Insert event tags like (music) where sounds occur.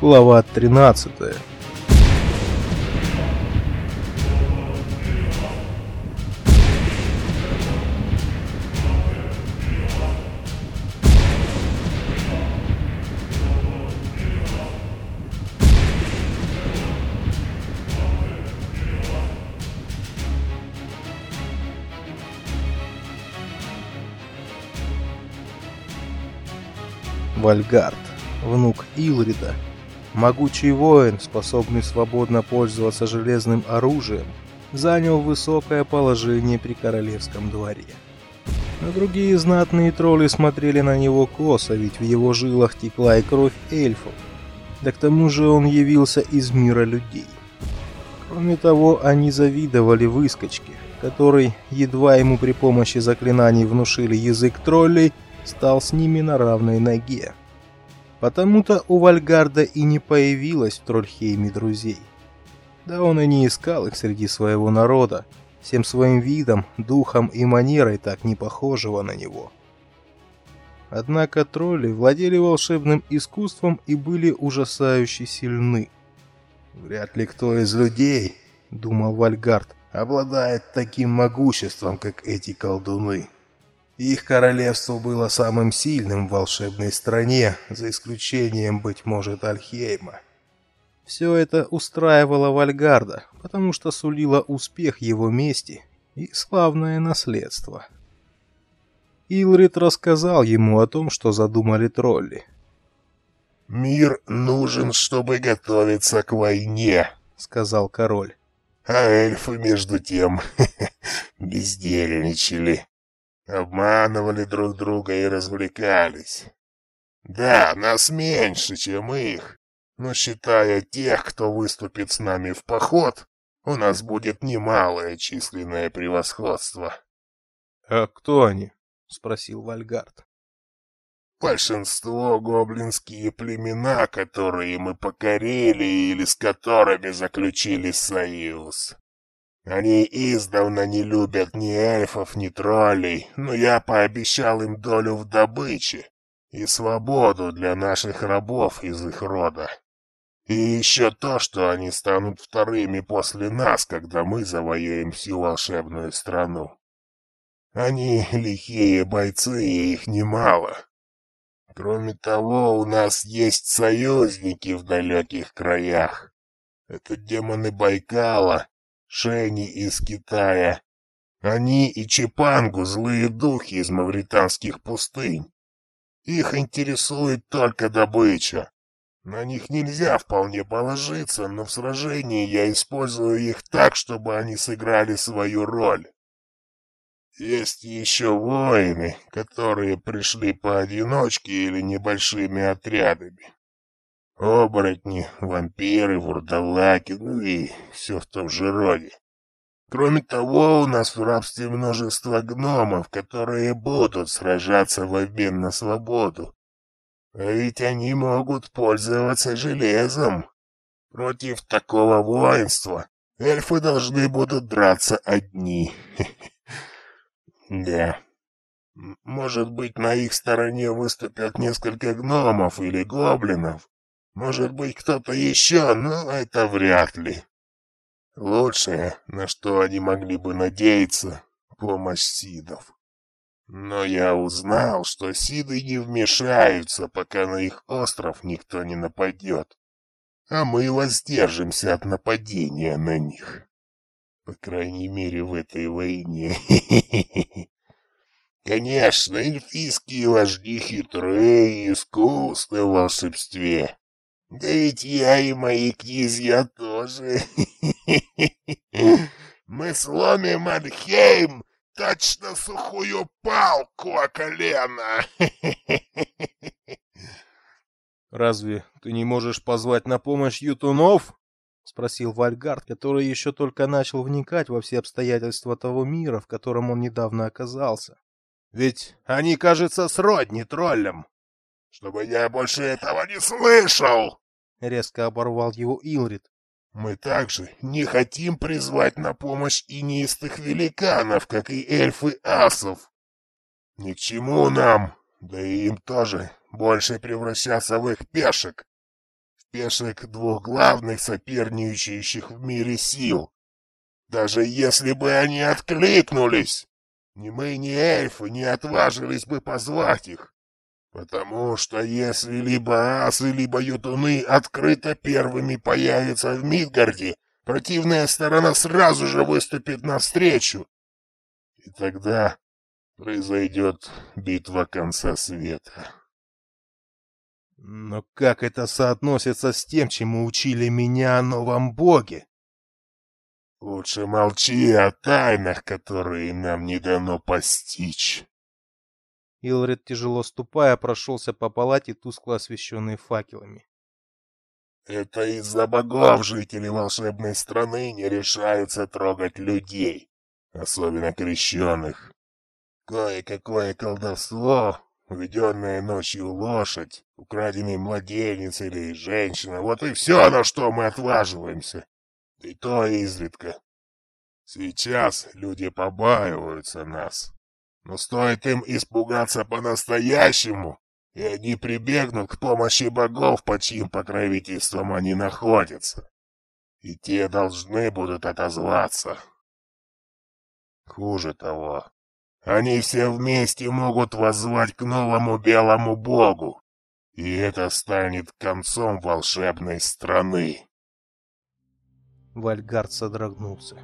Глава 13. Вальгард, внук Илрида, Могучий воин, способный свободно пользоваться железным оружием, занял высокое положение при королевском дворе. Но другие знатные тролли смотрели на него косо, ведь в его жилах текла и кровь эльфов. Да к тому же он явился из мира людей. Кроме того, они завидовали выскочке, который, едва ему при помощи заклинаний внушили язык троллей, стал с ними на равной ноге. Потому-то у Вальгарда и не появилось в Трольхейме друзей. Да он и не искал их среди своего народа, всем своим видом, духом и манерой так не похожего на него. Однако тролли владели волшебным искусством и были ужасающе сильны. «Вряд ли кто из людей, — думал Вальгард, — обладает таким могуществом, как эти колдуны». Их королевство было самым сильным в волшебной стране, за исключением, быть может, Альхейма. Все это устраивало Вальгарда, потому что сулило успех его мести и славное наследство. Илрид рассказал ему о том, что задумали тролли. «Мир нужен, чтобы готовиться к войне», — сказал король. «А эльфы, между тем, (laughs) бездельничали обманывали друг друга и развлекались. Да, нас меньше, чем их, но считая тех, кто выступит с нами в поход, у нас будет немалое численное превосходство. — А кто они? — спросил Вальгард. — Большинство гоблинские племена, которые мы покорили или с которыми заключили союз. Они издавна не любят ни эльфов, ни троллей, но я пообещал им долю в добыче и свободу для наших рабов из их рода. И еще то, что они станут вторыми после нас, когда мы завоюем всю волшебную страну. Они лихие бойцы, и их немало. Кроме того, у нас есть союзники в далеких краях. Это демоны Байкала, Шени из Китая. Они и Чепангу злые духи из мавританских пустынь. Их интересует только добыча. На них нельзя вполне положиться, но в сражении я использую их так, чтобы они сыграли свою роль. Есть еще воины, которые пришли поодиночке или небольшими отрядами. Оборотни, вампиры, вурдалаки, ну и все в том же роде. Кроме того, у нас в рабстве множество гномов, которые будут сражаться в обмен на свободу. А ведь они могут пользоваться железом. Против такого воинства эльфы должны будут драться одни. (laughs) Да. Может быть, на их стороне выступят несколько гномов или гоблинов, может быть, кто-то еще, но это вряд ли. Лучшее, на что они могли бы надеяться, помощь сидов. Но я узнал, что сиды не вмешаются, пока на их остров никто не нападет. А мы воздержимся от нападения на них. По крайней мере, в этой войне. (laughs) Конечно, эльфийские вожди хитрые и искусны в волшебстве. Да ведь я и мои князья тоже. (laughs) Мы сломим Альхейм точно сухую палку о колено. (laughs) Разве ты не можешь позвать на помощь ютунов? спросил Вальгард, который еще только начал вникать во все обстоятельства того мира, в котором он недавно оказался. Ведь они, кажется, сродни троллям чтобы я больше этого не слышал!» Резко оборвал его Илрид. «Мы также не хотим призвать на помощь и неистых великанов, как и эльфы асов. Ни к чему нам, да и им тоже, больше превращаться в их пешек. пешек двух главных соперничающих в мире сил. Даже если бы они откликнулись, ни мы, ни эльфы не отважились бы позвать их. Потому что если либо асы, либо ютуны открыто первыми появятся в Мидгарде, противная сторона сразу же выступит навстречу. И тогда произойдет битва конца света. Но как это соотносится с тем, чему учили меня о новом боге? Лучше молчи о тайнах, которые нам не дано постичь. Илред, тяжело ступая, прошелся по палате, тускло освещенной факелами. Это из-за богов жители волшебной страны не решаются трогать людей, особенно крещенных. Кое-какое колдовство, уведенная ночью лошадь, украденный младенец или женщина, вот и все, на что мы отваживаемся. И то изредка. Сейчас люди побаиваются нас. Но стоит им испугаться по-настоящему, и они прибегнут к помощи богов, под чьим покровительством они находятся. И те должны будут отозваться. Хуже того, они все вместе могут воззвать к новому белому богу, и это станет концом волшебной страны. Вальгард содрогнулся.